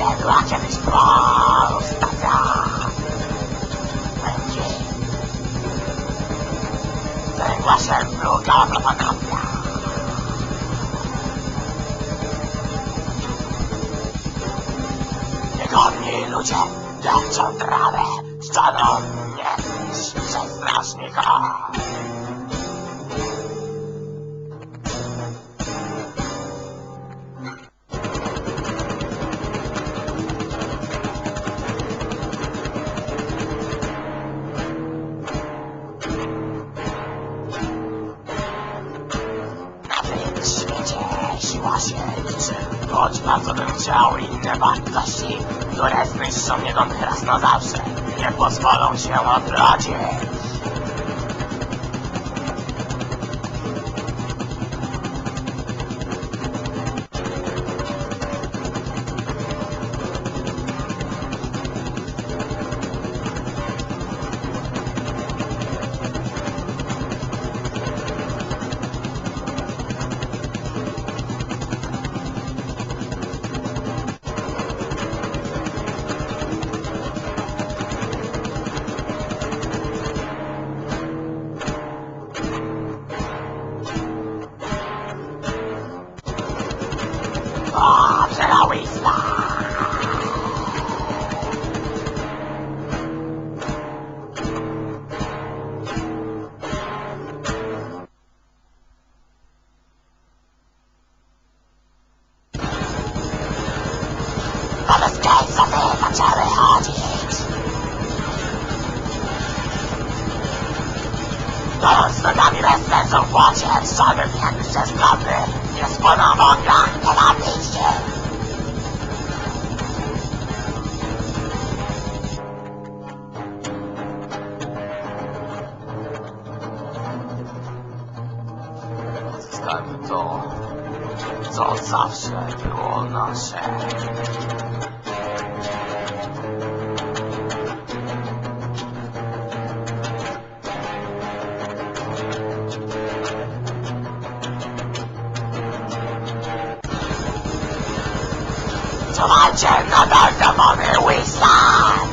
said Roger his balls. Okay. There was a blue goblin up there. Wygodniej ludzie tańczą trawę, staną mnie z zasnażnika. Bym chciał inne wartości, które zniszczą mnie raz na zawsze, nie pozwolą się odrodzić. Teraz nogami bez sensu płocie, żaden większy zgodny nie spłonął w ognach nienawiści. Zostawi to, co zawsze było nasze. Słuchajcie, nadal we Whistlers!